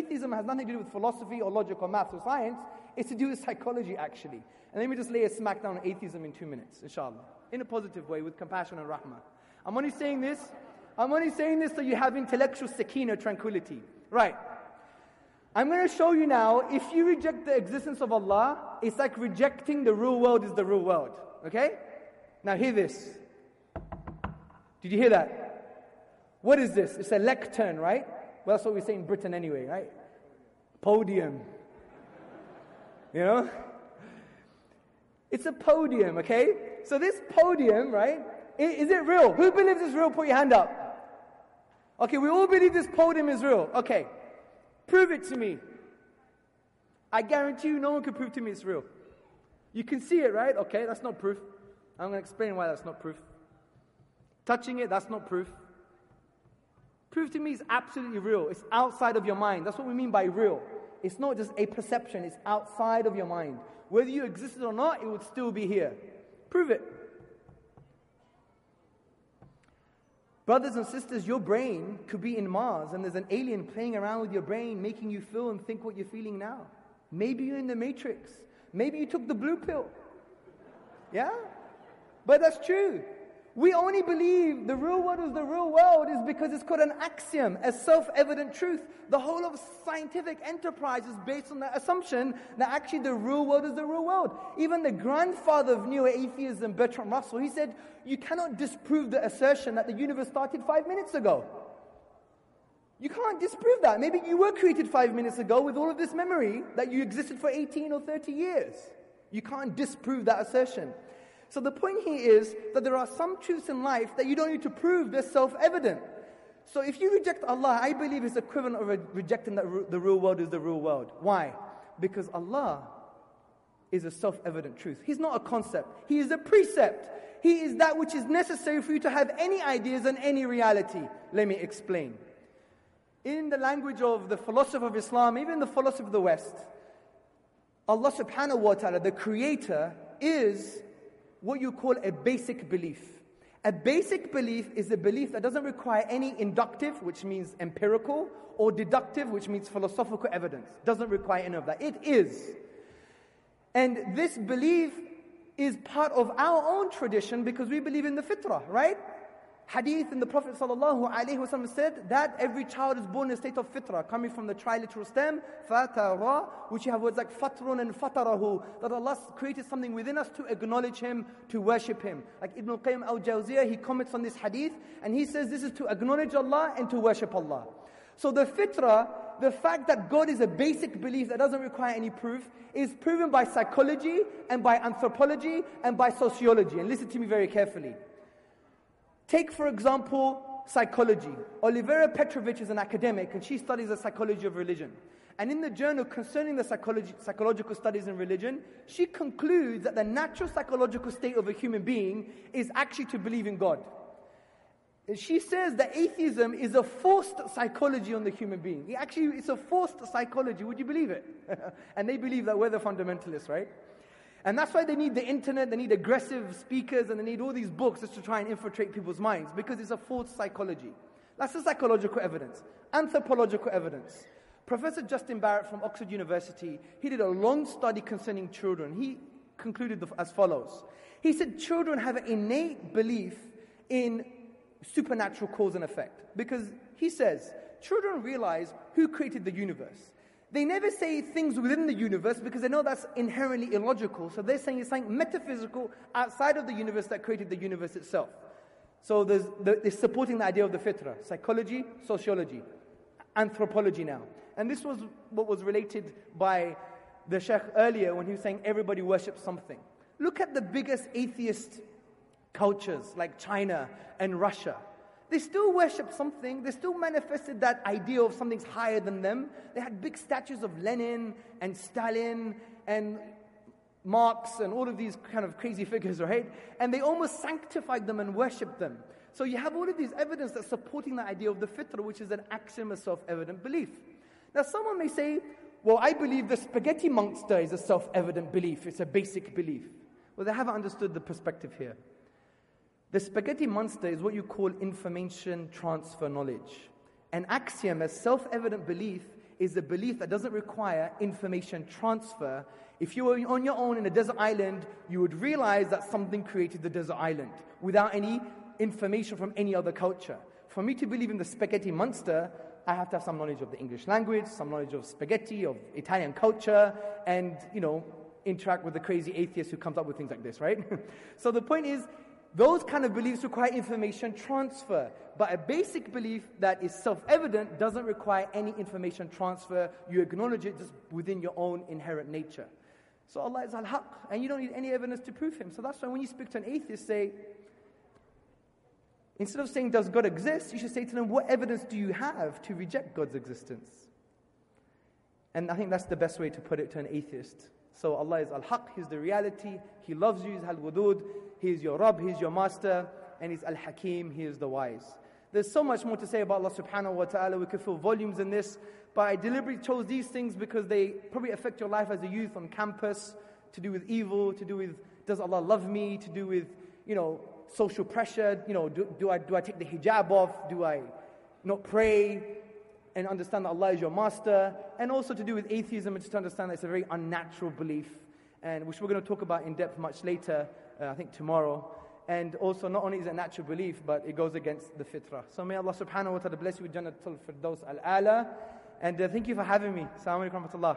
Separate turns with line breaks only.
atheism has nothing to do with philosophy or logic or maths or science. It's to do with psychology, actually. And let me just lay a smackdown on atheism in two minutes, inshallah. In a positive way, with compassion and rahmah. I'm only saying this, I'm only saying this so you have intellectual sakina, tranquility. Right. I'm going to show you now, if you reject the existence of Allah, it's like rejecting the real world is the real world. Okay? Now hear this. Did you hear that? What is this? It's a lectern, right? Well, that's what we say in Britain anyway, right? Podium. You know? It's a podium, okay? So this podium, right? Is it real? Who believes it's real? Put your hand up. Okay, we all believe this podium is real. Okay. Prove it to me. I guarantee you no one can prove to me it's real. You can see it, right? Okay, that's not proof. I'm going to explain why that's not proof. Touching it, that's not proof. Proof to me is absolutely real. It's outside of your mind. That's what we mean by real. It's not just a perception, it's outside of your mind. Whether you existed or not, it would still be here. Prove it. Brothers and sisters, your brain could be in Mars and there's an alien playing around with your brain, making you feel and think what you're feeling now. Maybe you're in the matrix. Maybe you took the blue pill. Yeah? But that's true. We only believe the real world is the real world is because it's called an axiom, a self-evident truth. The whole of scientific enterprise is based on the assumption that actually the real world is the real world. Even the grandfather of neo-atheism, Bertrand Russell, he said, you cannot disprove the assertion that the universe started five minutes ago. You can't disprove that. Maybe you were created five minutes ago with all of this memory that you existed for 18 or 30 years. You can't disprove that assertion. So the point here is that there are some truths in life that you don't need to prove, they're self-evident. So if you reject Allah, I believe it's equivalent of rejecting that the real world is the real world. Why? Because Allah is a self-evident truth. He's not a concept. He is a precept. He is that which is necessary for you to have any ideas and any reality. Let me explain. In the language of the philosopher of Islam, even the philosopher of the West, Allah subhanahu wa ta'ala, the creator, is what you call a basic belief. A basic belief is a belief that doesn't require any inductive, which means empirical, or deductive, which means philosophical evidence. Doesn't require any of that. It is. And this belief is part of our own tradition because we believe in the fitrah, right? Hadith in the Prophet ﷺ said that every child is born in a state of fitrah, coming from the triliteral stem, fatara, which you have words like fatrun and fatarahu, that Allah created something within us to acknowledge Him, to worship Him. Like Ibn al-Qayyim al-Jawziyah, he comments on this hadith, and he says this is to acknowledge Allah and to worship Allah. So the fitrah, the fact that God is a basic belief that doesn't require any proof, is proven by psychology and by anthropology and by sociology. And listen to me very carefully. Take, for example, psychology. Olivera Petrovich is an academic and she studies the psychology of religion. And in the journal concerning the psychological studies in religion, she concludes that the natural psychological state of a human being is actually to believe in God. She says that atheism is a forced psychology on the human being. Actually, it's a forced psychology. Would you believe it? and they believe that we're the fundamentalists, right? And that's why they need the internet, they need aggressive speakers, and they need all these books just to try and infiltrate people's minds because it's a false psychology. That's the psychological evidence. Anthropological evidence. Professor Justin Barrett from Oxford University, he did a long study concerning children. He concluded as follows. He said children have an innate belief in supernatural cause and effect. Because he says, children realize who created the universe. They never say things within the universe because they know that's inherently illogical. So they're saying it's something metaphysical outside of the universe that created the universe itself. So there's, they're supporting the idea of the fitrah, psychology, sociology, anthropology now. And this was what was related by the Sheikh earlier when he was saying everybody worships something. Look at the biggest atheist cultures like China and Russia. They still worshipped something. They still manifested that idea of something's higher than them. They had big statues of Lenin and Stalin and Marx and all of these kind of crazy figures, right? And they almost sanctified them and worshipped them. So you have all of these evidence that's supporting the idea of the fitrah, which is an axiom of self-evident belief. Now someone may say, well, I believe the spaghetti monster is a self-evident belief. It's a basic belief. Well, they haven't understood the perspective here. The spaghetti monster is what you call information transfer knowledge. An axiom, a self evident belief, is a belief that doesn't require information transfer. If you were on your own in a desert island, you would realize that something created the desert island without any information from any other culture. For me to believe in the spaghetti monster, I have to have some knowledge of the English language, some knowledge of spaghetti, of Italian culture, and, you know, interact with the crazy atheist who comes up with things like this, right? so the point is, those kind of beliefs require information transfer. But a basic belief that is self evident doesn't require any information transfer. You acknowledge it just within your own inherent nature. So Allah is al haq, and you don't need any evidence to prove Him. So that's why when you speak to an atheist, say, instead of saying, Does God exist? you should say to them, What evidence do you have to reject God's existence? And I think that's the best way to put it to an atheist. So Allah is Al Haq, He's the reality, He loves you, He's Al Wadud, He is your Rabb, He is your Master, and He's Al Hakim, He is the wise. There's so much more to say about Allah subhanahu wa ta'ala. We could fill volumes in this, but I deliberately chose these things because they probably affect your life as a youth on campus, to do with evil, to do with does Allah love me, to do with, you know, social pressure, you know, do, do I, do I take the hijab off, do I not pray, and understand that Allah is your master, and also to do with atheism, and just to understand that it's a very unnatural belief, and which we're going to talk about in depth much later, uh, I think tomorrow. And also, not only is it a natural belief, but it goes against the fitrah. So may Allah subhanahu wa ta'ala bless you with Jannatul Firdaus al-Ala. And uh, thank you for having me. Assalamu alaikum wa.